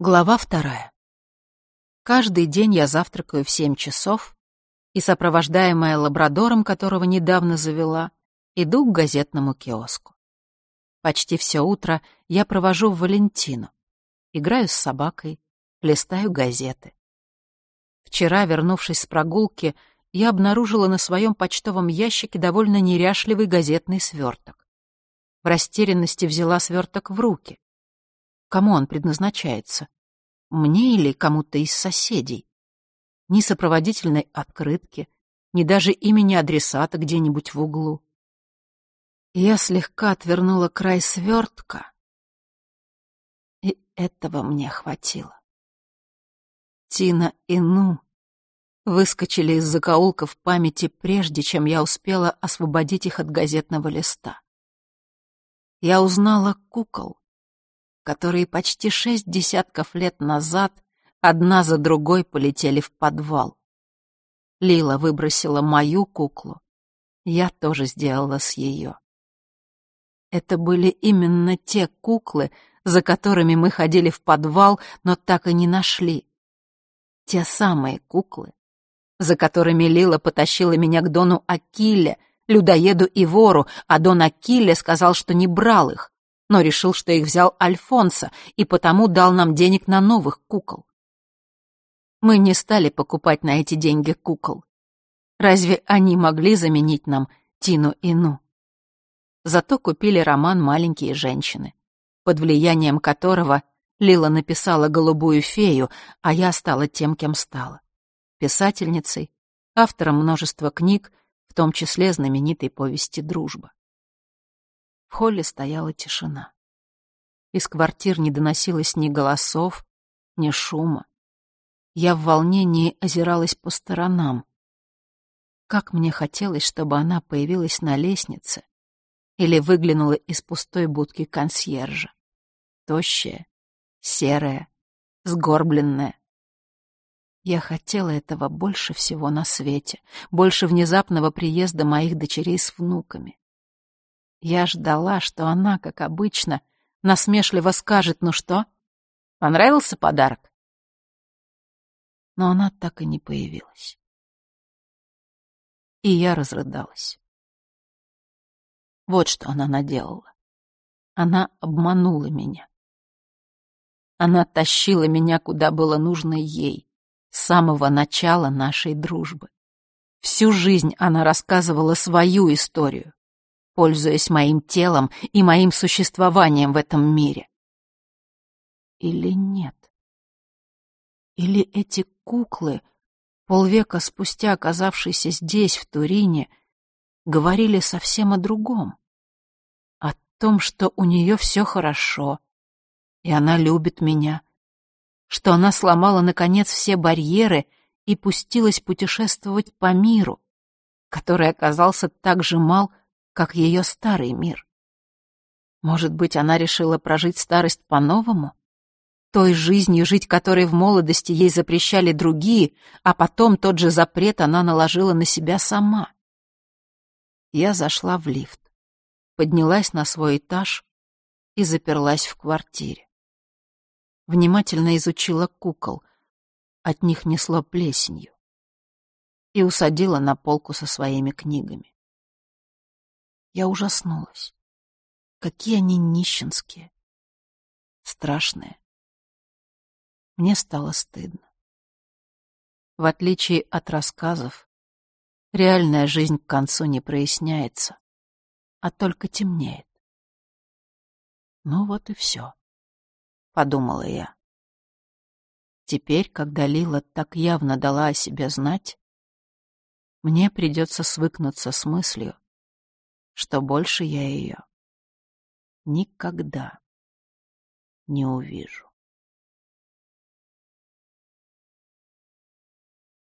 Глава вторая. Каждый день я завтракаю в семь часов и, сопровождаемая лабрадором, которого недавно завела, иду к газетному киоску. Почти все утро я провожу в Валентину. Играю с собакой, листаю газеты. Вчера, вернувшись с прогулки, я обнаружила на своем почтовом ящике довольно неряшливый газетный сверток. В растерянности взяла сверток в руки. Кому он предназначается? Мне или кому-то из соседей? Ни сопроводительной открытки, ни даже имени адресата где-нибудь в углу. Я слегка отвернула край свертка, и этого мне хватило. Тина и Ну выскочили из закоулков памяти прежде, чем я успела освободить их от газетного листа. Я узнала кукол, которые почти шесть десятков лет назад одна за другой полетели в подвал. Лила выбросила мою куклу, я тоже сделала с ее. Это были именно те куклы, за которыми мы ходили в подвал, но так и не нашли. Те самые куклы, за которыми Лила потащила меня к Дону Акиле, людоеду и вору, а Дон Акиле сказал, что не брал их, но решил, что их взял Альфонсо, и потому дал нам денег на новых кукол. Мы не стали покупать на эти деньги кукол. Разве они могли заменить нам Тину и Ну? Зато купили роман «Маленькие женщины», под влиянием которого Лила написала «Голубую фею», а я стала тем, кем стала. Писательницей, автором множества книг, в том числе знаменитой повести «Дружба». В холле стояла тишина. Из квартир не доносилось ни голосов, ни шума. Я в волнении озиралась по сторонам. Как мне хотелось, чтобы она появилась на лестнице или выглянула из пустой будки консьержа. Тощая, серая, сгорбленная. Я хотела этого больше всего на свете, больше внезапного приезда моих дочерей с внуками. Я ждала, что она, как обычно, насмешливо скажет «Ну что, понравился подарок?» Но она так и не появилась. И я разрыдалась. Вот что она наделала. Она обманула меня. Она тащила меня, куда было нужно ей, с самого начала нашей дружбы. Всю жизнь она рассказывала свою историю, пользуясь моим телом и моим существованием в этом мире. Или нет? Или эти куклы, полвека спустя оказавшиеся здесь, в Турине, говорили совсем о другом? О том, что у нее все хорошо, и она любит меня, что она сломала, наконец, все барьеры и пустилась путешествовать по миру, который оказался так же мал, как ее старый мир. Может быть, она решила прожить старость по-новому? Той жизнью, жить которой в молодости ей запрещали другие, а потом тот же запрет она наложила на себя сама. Я зашла в лифт, поднялась на свой этаж и заперлась в квартире. Внимательно изучила кукол, от них несло плесенью, и усадила на полку со своими книгами. Я ужаснулась. Какие они нищенские. Страшные. Мне стало стыдно. В отличие от рассказов, реальная жизнь к концу не проясняется, а только темнеет. Ну вот и все, — подумала я. Теперь, когда Лила так явно дала о себе знать, мне придется свыкнуться с мыслью, что больше я ее никогда не увижу.